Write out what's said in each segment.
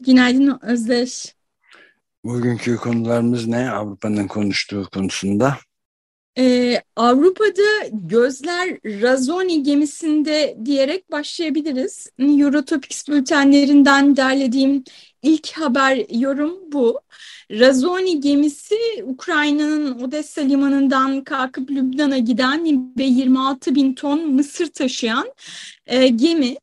Günaydın Özdeş. Bugünkü konularımız ne Avrupa'nın konuştuğu konusunda? Ee, Avrupa'da gözler Razoni gemisinde diyerek başlayabiliriz. Eurotopics bültenlerinden derlediğim ilk haber yorum bu. Razoni gemisi Ukrayna'nın Odessa limanından kalkıp Lübnan'a giden ve 26 bin ton mısır taşıyan e, gemi.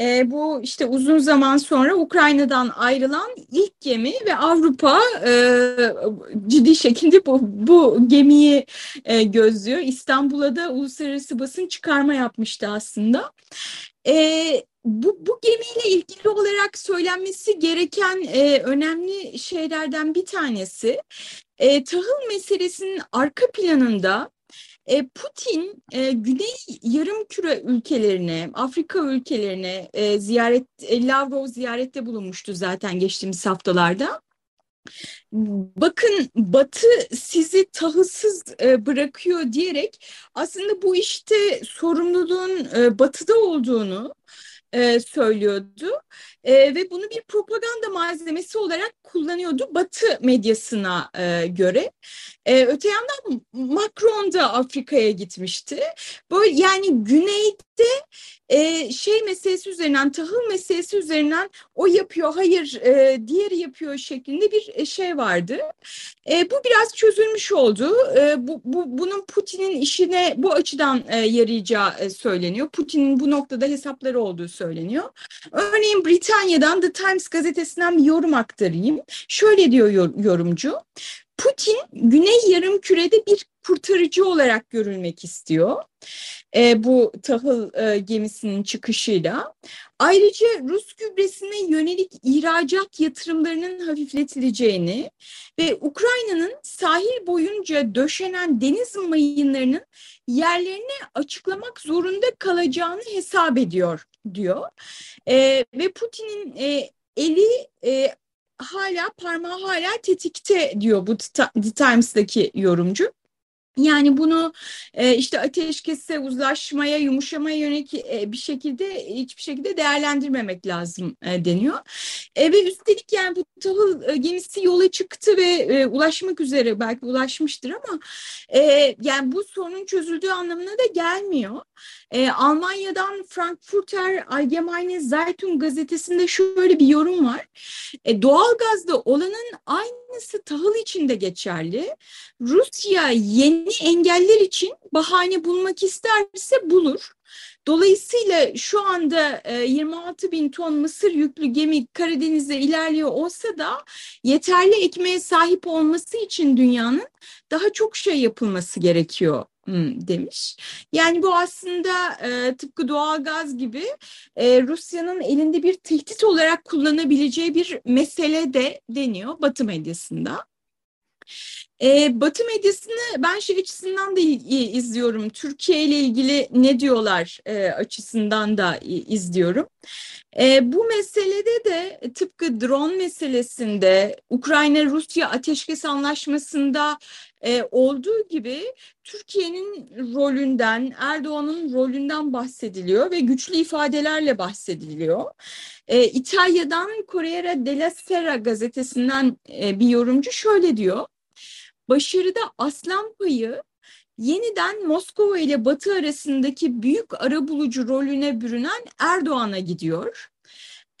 E, bu işte uzun zaman sonra Ukrayna'dan ayrılan ilk gemi ve Avrupa e, ciddi şekilde bu, bu gemiyi e, gözlüyor. İstanbul'a da uluslararası basın çıkarma yapmıştı aslında. E, bu, bu gemiyle ilgili olarak söylenmesi gereken e, önemli şeylerden bir tanesi e, tahıl meselesinin arka planında Putin e, Güney Yarımküre ülkelerine, Afrika ülkelerine e, ziyaret, e, Lavrov ziyarette bulunmuştu zaten geçtiğimiz haftalarda. Bakın Batı sizi tahılsız e, bırakıyor diyerek aslında bu işte sorumluluğun e, Batı'da olduğunu e, söylüyordu e, ve bunu bir propaganda malzemesi olarak kullanıyordu Batı medyasına e, göre. E, öte yandan Macron da Afrika'ya gitmişti. Böyle yani güneyde e, şey meselesi üzerinden, tahıl meselesi üzerinden o yapıyor, hayır e, diğeri yapıyor şeklinde bir e, şey vardı. E, bu biraz çözülmüş oldu. E, bu, bu bunun Putin'in işine bu açıdan e, yarayacağı e, söyleniyor. Putin'in bu noktada hesapları olduğu söyleniyor. Örneğin Britanya'dan The Times gazetesinden bir yorum aktarayım. Şöyle diyor yorumcu. Putin Güney Yarımküre'de bir kurtarıcı olarak görülmek istiyor. E, bu tahıl e, gemisinin çıkışıyla. Ayrıca Rus gübresine yönelik ihracat yatırımlarının hafifletileceğini ve Ukrayna'nın sahil boyunca döşenen deniz mayınlarının yerlerini açıklamak zorunda kalacağını hesap ediyor diyor. E, ve Putin'in e, eli e, hala parmağı hala tetikte diyor bu The Times'daki yorumcu. Yani bunu e, işte ateşkese, uzlaşmaya, yumuşamaya yönelik e, bir şekilde hiçbir şekilde değerlendirmemek lazım e, deniyor. E, ve üstelik yani bu tahıl e, gemisi yola çıktı ve e, ulaşmak üzere belki ulaşmıştır ama e, yani bu sorunun çözüldüğü anlamına da gelmiyor. E, Almanya'dan Frankfurter Allgemeine Zeitung gazetesinde şöyle bir yorum var. E, doğalgazda olanın aynısı tahıl için de geçerli. Rusya yeni engeller için bahane bulmak isterse bulur. Dolayısıyla şu anda 26 e, bin ton mısır yüklü gemi Karadeniz'de ilerliyor olsa da yeterli ekmeğe sahip olması için dünyanın daha çok şey yapılması gerekiyor demiş. Yani bu aslında e, tıpkı doğalgaz gibi e, Rusya'nın elinde bir tehdit olarak kullanabileceği bir mesele de deniyor Batı medyasında. E, Batı medyasını ben şey açısından da izliyorum. Türkiye ile ilgili ne diyorlar e, açısından da izliyorum. E, bu meselede de tıpkı drone meselesinde Ukrayna-Rusya ateşkes anlaşmasında e, olduğu gibi Türkiye'nin rolünden, Erdoğan'ın rolünden bahsediliyor ve güçlü ifadelerle bahsediliyor. E, İtalya'dan Corriere della Sera gazetesinden e, bir yorumcu şöyle diyor. Başarıda aslan payı yeniden Moskova ile Batı arasındaki büyük arabulucu rolüne bürünen Erdoğan'a gidiyor.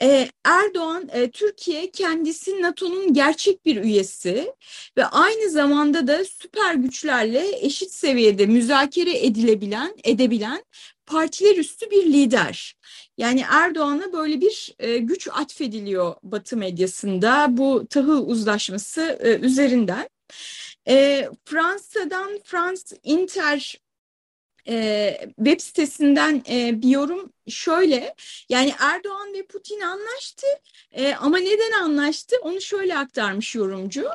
Ee, Erdoğan, e, Türkiye kendisi NATO'nun gerçek bir üyesi ve aynı zamanda da süper güçlerle eşit seviyede müzakere edilebilen, edebilen partiler üstü bir lider. Yani Erdoğan'a böyle bir e, güç atfediliyor Batı medyasında bu tahıl uzlaşması e, üzerinden. E, Fransa'dan Frans Inter e, web sitesinden e, bir yorum şöyle yani Erdoğan ve Putin anlaştı e, ama neden anlaştı onu şöyle aktarmış yorumcu.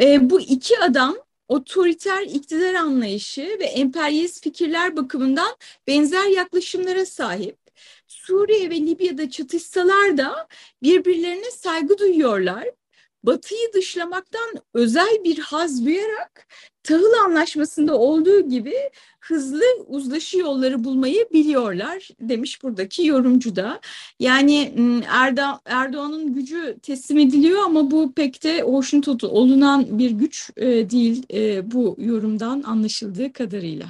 E, bu iki adam otoriter iktidar anlayışı ve emperyalist fikirler bakımından benzer yaklaşımlara sahip. Suriye ve Libya'da çatışsalar da birbirlerine saygı duyuyorlar. Batı'yı dışlamaktan özel bir haz duyarak tahıl anlaşmasında olduğu gibi hızlı uzlaşı yolları bulmayı biliyorlar demiş buradaki yorumcu da. Yani Erdo Erdoğan'ın gücü teslim ediliyor ama bu pek de hoşnut olunan bir güç e, değil e, bu yorumdan anlaşıldığı kadarıyla.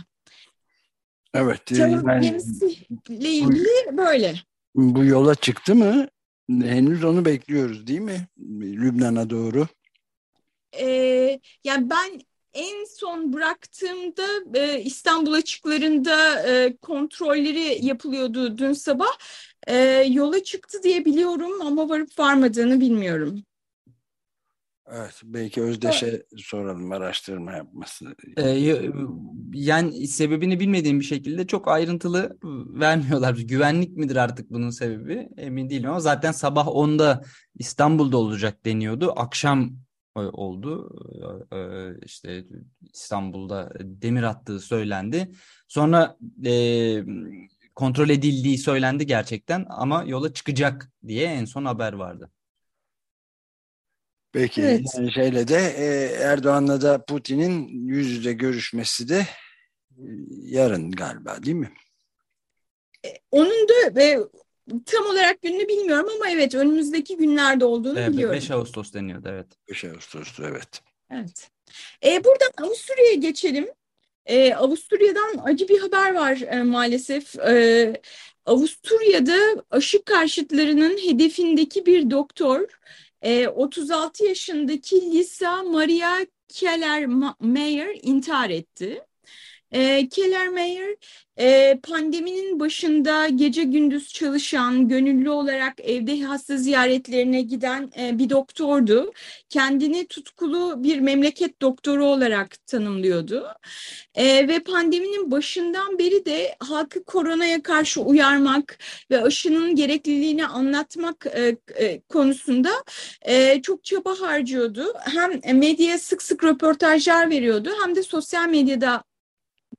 Evet. Tahıl yani, gemisiyle ilgili böyle. Bu yola çıktı mı? Henüz onu bekliyoruz değil mi? Lübnan'a doğru. Ee, yani ben en son bıraktığımda e, İstanbul açıklarında e, kontrolleri yapılıyordu dün sabah. E, yola çıktı diye biliyorum ama varıp varmadığını bilmiyorum. Evet, belki Özdeş'e evet. soralım araştırma yapması. Ee, yani sebebini bilmediğim bir şekilde çok ayrıntılı vermiyorlar. Güvenlik midir artık bunun sebebi emin değilim ama zaten sabah 10'da İstanbul'da olacak deniyordu. Akşam e, oldu. E, işte İstanbul'da demir attığı söylendi. Sonra e, kontrol edildiği söylendi gerçekten ama yola çıkacak diye en son haber vardı. Peki evet. yani şeyle de Erdoğan'la da Putin'in yüz yüze görüşmesi de yarın galiba değil mi? Onun da tam olarak gününü bilmiyorum ama evet önümüzdeki günlerde olduğunu evet, biliyorum. 5 Ağustos deniyordu evet. 5 Ağustos'tu evet. Evet. E, buradan Avusturya'ya geçelim. E, Avusturya'dan acı bir haber var e, maalesef. E, Avusturya'da aşı karşıtlarının hedefindeki bir doktor e, 36 yaşındaki Lisa Maria Keller Mayer intihar etti. E, Kellermeyer e, pandeminin başında gece gündüz çalışan, gönüllü olarak evde hasta ziyaretlerine giden e, bir doktordu. Kendini tutkulu bir memleket doktoru olarak tanımlıyordu. E, ve pandeminin başından beri de halkı koronaya karşı uyarmak ve aşının gerekliliğini anlatmak e, e, konusunda e, çok çaba harcıyordu. Hem medyaya sık sık röportajlar veriyordu hem de sosyal medyada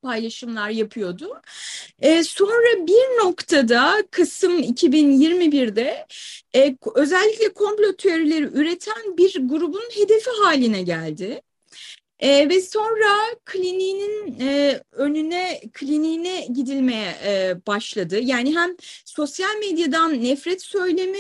paylaşımlar yapıyordu. E, sonra bir noktada Kasım 2021'de e, özellikle komplo teorileri üreten bir grubun hedefi haline geldi. E, ve sonra kliniğinin e, önüne kliniğine gidilmeye e, başladı. Yani hem sosyal medyadan nefret söylemi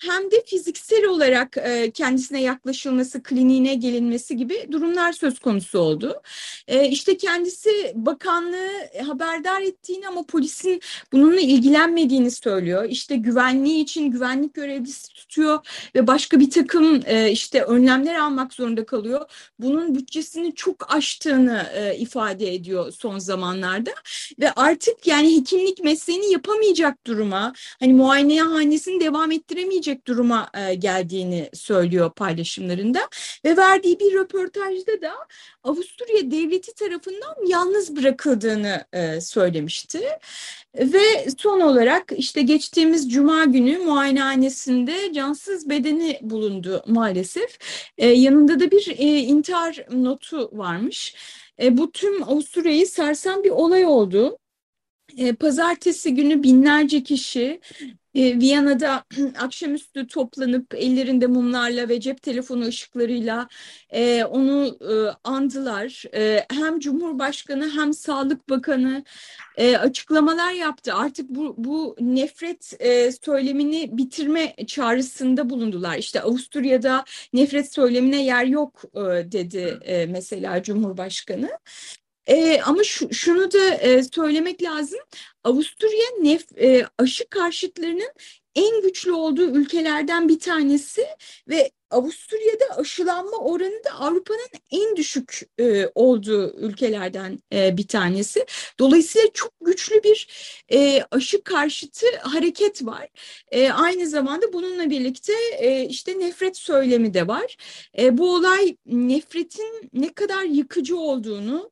hem de fiziksel olarak e, kendisine yaklaşılması, kliniğine gelinmesi gibi durumlar söz konusu oldu. E, işte kendisi bakanlığı haberdar ettiğini ama polisin bununla ilgilenmediğini söylüyor. İşte güvenliği için güvenlik görevlisi tutuyor ve başka bir takım e, işte önlemler almak zorunda kalıyor. Bunun bütçesini çok aştığını e, ifade ediyor son zamanlarda ve artık yani hekimlik mesleğini yapamayacak duruma, hani muayenehanesini devam ettiremeyecek edilecek duruma e, geldiğini söylüyor paylaşımlarında ve verdiği bir röportajda da Avusturya devleti tarafından yalnız bırakıldığını e, söylemişti. Ve son olarak işte geçtiğimiz cuma günü muayenehanesinde cansız bedeni bulundu maalesef. E, yanında da bir e, intihar notu varmış. E, bu tüm Avusturya'yı sarsan bir olay oldu. E, pazartesi günü binlerce kişi e, Viyana'da akşamüstü toplanıp ellerinde mumlarla ve cep telefonu ışıklarıyla e, onu e, andılar. E, hem Cumhurbaşkanı hem Sağlık Bakanı e, açıklamalar yaptı. Artık bu, bu nefret e, söylemini bitirme çağrısında bulundular. İşte Avusturya'da nefret söylemine yer yok e, dedi e, mesela Cumhurbaşkanı. E, ama şu, şunu da e, söylemek lazım. Avusturya nef, e, aşı karşıtlarının en güçlü olduğu ülkelerden bir tanesi ve Avusturya'da aşılanma oranı da Avrupa'nın en düşük e, olduğu ülkelerden e, bir tanesi. Dolayısıyla çok güçlü bir e, aşı karşıtı hareket var. E, aynı zamanda bununla birlikte e, işte nefret söylemi de var. E, bu olay nefretin ne kadar yıkıcı olduğunu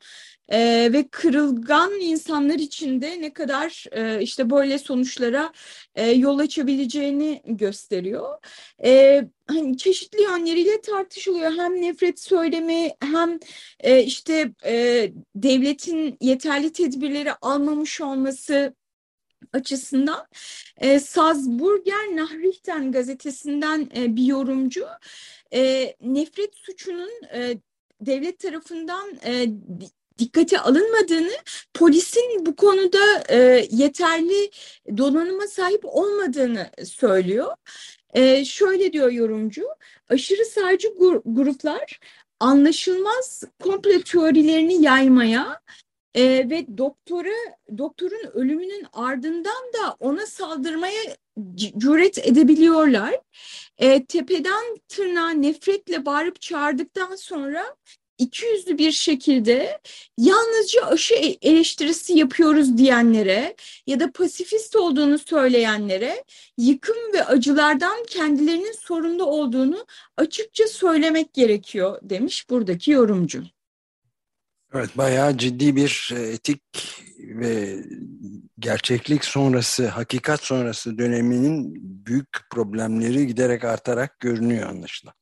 e, ve kırılgan insanlar için de ne kadar e, işte böyle sonuçlara e, yol açabileceğini gösteriyor. E, hani çeşitli yönleriyle tartışılıyor. Hem nefret söylemi hem e, işte e, devletin yeterli tedbirleri almamış olması açısından e, Salzburger Nachrichten gazetesinden e, bir yorumcu e, nefret suçunun e, devlet tarafından e, dikkate alınmadığını, polisin bu konuda e, yeterli donanıma sahip olmadığını söylüyor. E, şöyle diyor yorumcu, aşırı sağcı gruplar anlaşılmaz komple teorilerini yaymaya e, ve doktora doktorun ölümünün ardından da ona saldırmaya cüret edebiliyorlar. E, tepeden tırnağa nefretle bağırıp çağırdıktan sonra ikiyüzlü bir şekilde yalnızca aşı e, eleştirisi yapıyoruz diyenlere ya da pasifist olduğunu söyleyenlere yıkım ve acılardan kendilerinin sorumlu olduğunu açıkça söylemek gerekiyor demiş buradaki yorumcu. Evet bayağı ciddi bir e, etik ve gerçeklik sonrası, hakikat sonrası döneminin büyük problemleri giderek artarak görünüyor anlaşılan.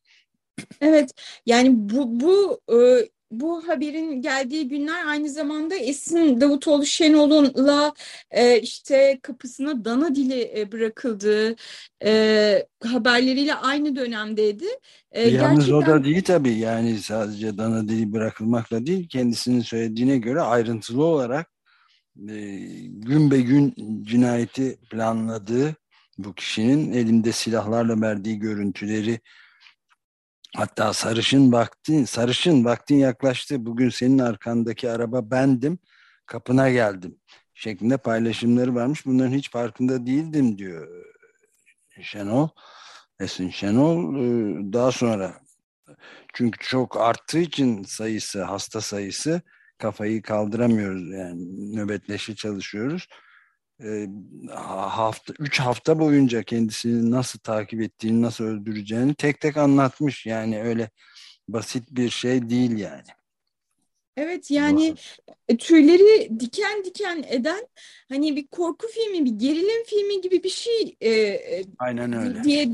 Evet yani bu bu e, bu haberin geldiği günler aynı zamanda Esin Davutoğlu Şenol'unla e, işte kapısına dana dili e, bırakıldığı e, haberleriyle aynı dönemdeydi. E, Yalnız gerçekten... o da değil tabii yani sadece dana dili bırakılmakla değil kendisinin söylediğine göre ayrıntılı olarak e, gün be gün cinayeti planladığı bu kişinin elinde silahlarla verdiği görüntüleri Hatta sarışın vaktin, sarışın vaktin yaklaştı. Bugün senin arkandaki araba bendim. Kapına geldim. Şeklinde paylaşımları varmış. Bunların hiç farkında değildim diyor Şenol. Esin Şenol. Ee, daha sonra çünkü çok arttığı için sayısı, hasta sayısı kafayı kaldıramıyoruz. Yani nöbetleşe çalışıyoruz hafta üç hafta boyunca kendisini nasıl takip ettiğini, nasıl öldüreceğini tek tek anlatmış. Yani öyle basit bir şey değil yani. Evet yani e, tüyleri diken diken eden hani bir korku filmi, bir gerilim filmi gibi bir şey e, e Aynen öyle. diye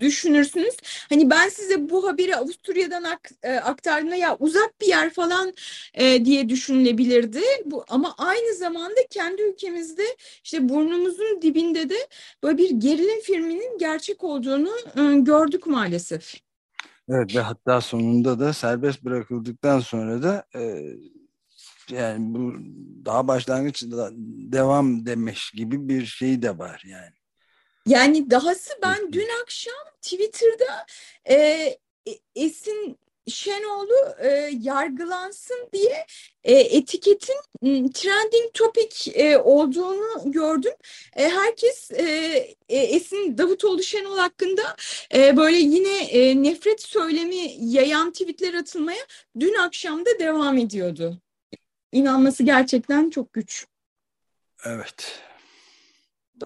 düşünürsünüz. Hani ben size bu haberi Avusturya'dan ak e, aktardığımda ya uzak bir yer falan e, diye düşünülebilirdi. Bu ama aynı zamanda kendi ülkemizde işte burnumuzun dibinde de böyle bir gerilim filminin gerçek olduğunu e, gördük maalesef. Evet ve hatta sonunda da serbest bırakıldıktan sonra da e, yani bu daha başlangıçta devam demiş gibi bir şey de var yani. Yani dahası ben dün akşam Twitter'da e, e Esin Şenoğlu e, yargılansın diye e, etiketin trending topic e, olduğunu gördüm. E, herkes e, e, Esin Davutoğlu Şenol hakkında e, böyle yine e, nefret söylemi yayan tweetler atılmaya dün akşam da devam ediyordu. İnanması gerçekten çok güç. Evet.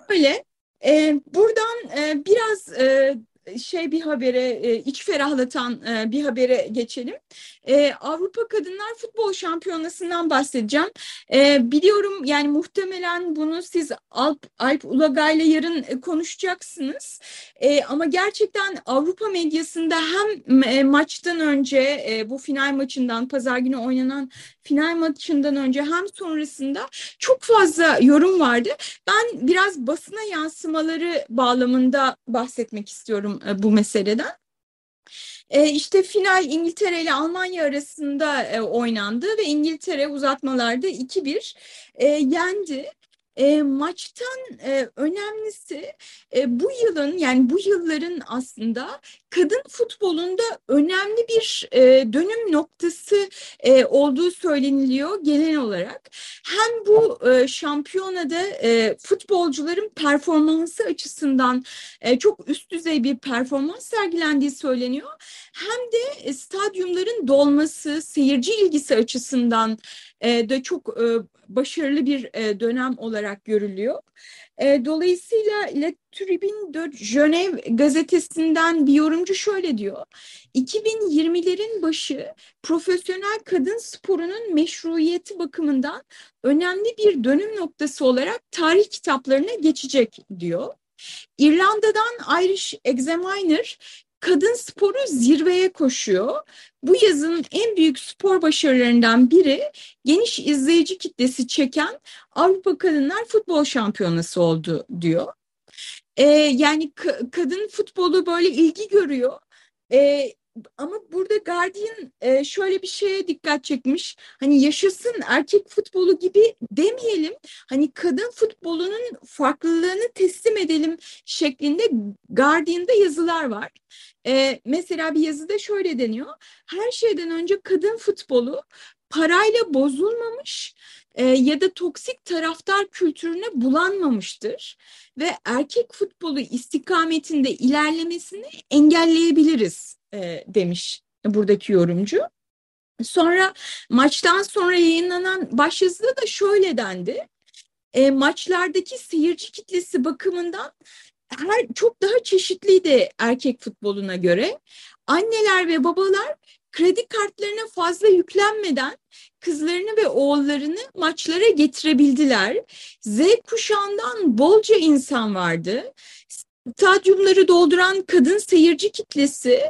Böyle. E, buradan e, biraz e, şey bir habere, e, iç ferahlatan e, bir habere geçelim. E, Avrupa Kadınlar Futbol Şampiyonası'ndan bahsedeceğim. Biliyorum yani muhtemelen bunu siz Alp, Alp Ulagay'la yarın konuşacaksınız. Ama gerçekten Avrupa medyasında hem maçtan önce bu final maçından, pazar günü oynanan final maçından önce hem sonrasında çok fazla yorum vardı. Ben biraz basına yansımaları bağlamında bahsetmek istiyorum e, bu meseleden. E, işte final İngiltere ile Almanya arasında e, oynandı ve İngiltere uzatmalarda 2-1 e, yendi. E, maçtan e, önemlisi e, bu yılın yani bu yılların aslında kadın futbolunda önemli bir e, dönüm noktası e, olduğu söyleniliyor genel olarak. Hem bu e, şampiyonada e, futbolcuların performansı açısından e, çok üst düzey bir performans sergilendiği söyleniyor. Hem de e, stadyumların dolması, seyirci ilgisi açısından de çok e, başarılı bir e, dönem olarak görülüyor. E, dolayısıyla Le Tribune de Genève gazetesinden bir yorumcu şöyle diyor. 2020'lerin başı profesyonel kadın sporunun meşruiyeti bakımından önemli bir dönüm noktası olarak tarih kitaplarına geçecek diyor. İrlanda'dan Irish Examiner kadın sporu zirveye koşuyor. Bu yazın en büyük spor başarılarından biri geniş izleyici kitlesi çeken Avrupa Kadınlar Futbol Şampiyonası oldu diyor. Ee, yani kadın futbolu böyle ilgi görüyor. Ee, ama burada Guardian e, şöyle bir şeye dikkat çekmiş. Hani yaşasın erkek futbolu gibi demeyelim. Hani kadın futbolunun farklılığını teslim edelim şeklinde Guardian'da yazılar var. E, mesela bir yazıda şöyle deniyor. Her şeyden önce kadın futbolu parayla bozulmamış e, ya da toksik taraftar kültürüne bulanmamıştır ve erkek futbolu istikametinde ilerlemesini engelleyebiliriz e, demiş buradaki yorumcu. Sonra maçtan sonra yayınlanan başyazıda da şöyle dendi. E, maçlardaki seyirci kitlesi bakımından her çok daha çeşitliydi erkek futboluna göre. Anneler ve babalar kredi kartlarına fazla yüklenmeden kızlarını ve oğullarını maçlara getirebildiler. Z kuşağından bolca insan vardı. Stadyumları dolduran kadın seyirci kitlesi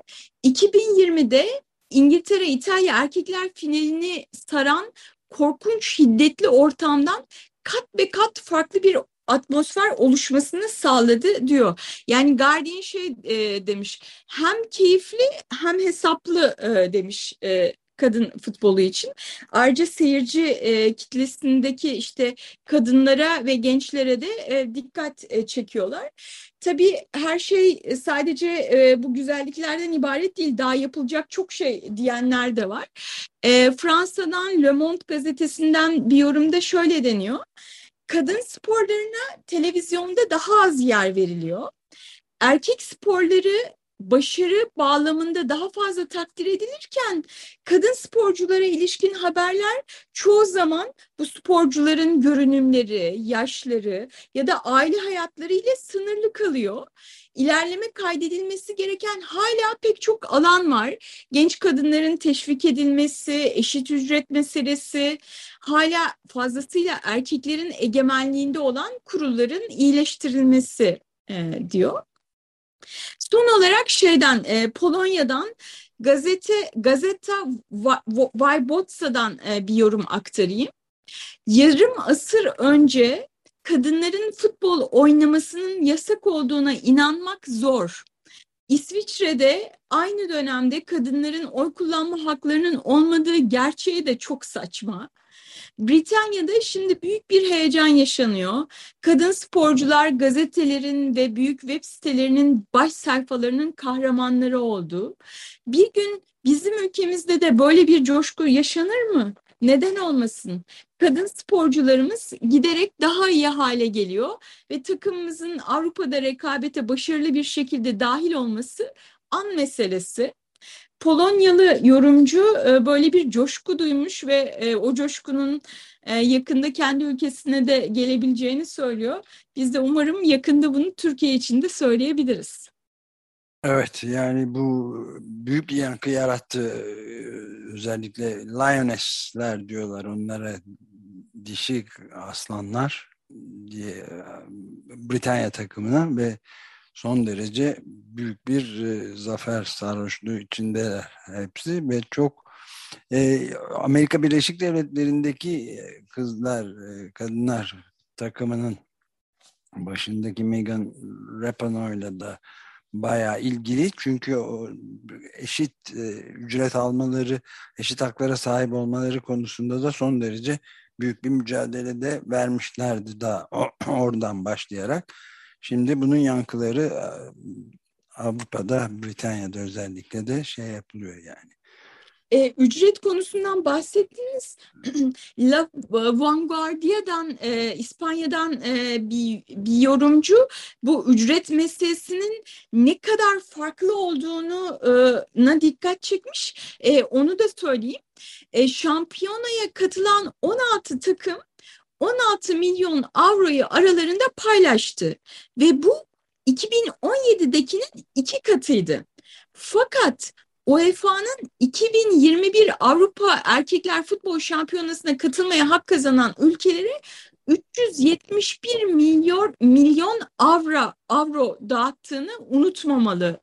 2020'de İngiltere İtalya erkekler finalini saran korkunç şiddetli ortamdan kat be kat farklı bir atmosfer oluşmasını sağladı diyor. Yani Guardian şey e, demiş hem keyifli hem hesaplı e, demiş e, kadın futbolu için. Ayrıca seyirci e, kitlesindeki işte kadınlara ve gençlere de e, dikkat e, çekiyorlar. Tabii her şey sadece e, bu güzelliklerden ibaret değil. Daha yapılacak çok şey diyenler de var. E, Fransa'dan Le Monde gazetesinden bir yorumda şöyle deniyor. Kadın sporlarına televizyonda daha az yer veriliyor. Erkek sporları başarı bağlamında daha fazla takdir edilirken kadın sporculara ilişkin haberler çoğu zaman bu sporcuların görünümleri, yaşları ya da aile hayatları ile sınırlı kalıyor. İlerleme kaydedilmesi gereken hala pek çok alan var. Genç kadınların teşvik edilmesi, eşit ücret meselesi, hala fazlasıyla erkeklerin egemenliğinde olan kurulların iyileştirilmesi e, diyor. Son olarak şeyden e, Polonya'dan gazete Gazeta Wyboca'dan e, bir yorum aktarayım. Yarım asır önce kadınların futbol oynamasının yasak olduğuna inanmak zor. İsviçre'de aynı dönemde kadınların oy kullanma haklarının olmadığı gerçeği de çok saçma. Britanya'da şimdi büyük bir heyecan yaşanıyor. Kadın sporcular gazetelerin ve büyük web sitelerinin baş sayfalarının kahramanları oldu. Bir gün bizim ülkemizde de böyle bir coşku yaşanır mı? Neden olmasın? Kadın sporcularımız giderek daha iyi hale geliyor ve takımımızın Avrupa'da rekabete başarılı bir şekilde dahil olması an meselesi. Polonyalı yorumcu e, böyle bir coşku duymuş ve e, o coşkunun e, yakında kendi ülkesine de gelebileceğini söylüyor. Biz de umarım yakında bunu Türkiye için de söyleyebiliriz. Evet yani bu büyük bir yankı yarattı. Özellikle Lioness'ler diyorlar onlara dişi aslanlar diye Britanya takımına ve son derece büyük bir e, zafer sarhoşluğu içinde hepsi ve çok e, Amerika Birleşik Devletleri'ndeki e, kızlar, e, kadınlar takımının başındaki Megan Rapinoe'la da bayağı ilgili çünkü eşit e, ücret almaları, eşit haklara sahip olmaları konusunda da son derece büyük bir mücadelede vermişlerdi daha oradan başlayarak. Şimdi bunun yankıları e, Avrupa'da, Britanya'da özellikle de şey yapılıyor yani. E, ücret konusundan bahsettiniz. La Vanguardia'dan, e, İspanya'dan e, bir, bir yorumcu bu ücret meselesinin ne kadar farklı olduğunu e, dikkat çekmiş. E, onu da söyleyeyim. E, şampiyonaya katılan 16 takım 16 milyon avroyu aralarında paylaştı ve bu 2017'dekinin iki katıydı. Fakat UEFA'nın 2021 Avrupa Erkekler Futbol Şampiyonası'na katılmaya hak kazanan ülkelere 371 milyon milyon avro avro dağıttığını unutmamalı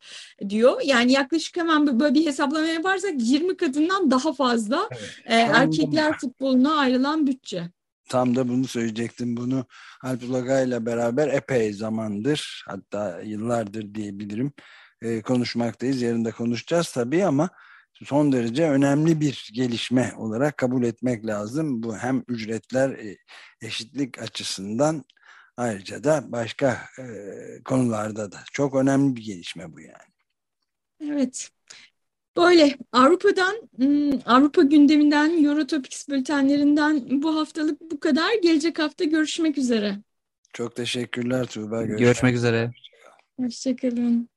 diyor. Yani yaklaşık hemen böyle bir hesaplama yaparsak 20 katından daha fazla evet. e, erkekler futboluna ayrılan bütçe. Tam da bunu söyleyecektim. Bunu Alp ile beraber epey zamandır hatta yıllardır diyebilirim e, konuşmaktayız. Yarın da konuşacağız tabii ama son derece önemli bir gelişme olarak kabul etmek lazım. Bu hem ücretler e, eşitlik açısından ayrıca da başka e, konularda da çok önemli bir gelişme bu yani. Evet. Böyle Avrupa'dan, Avrupa gündeminden, Eurotopics bültenlerinden bu haftalık bu kadar. Gelecek hafta görüşmek üzere. Çok teşekkürler Tuğba. Görüşmek, görüşmek üzere. Hoşçakalın.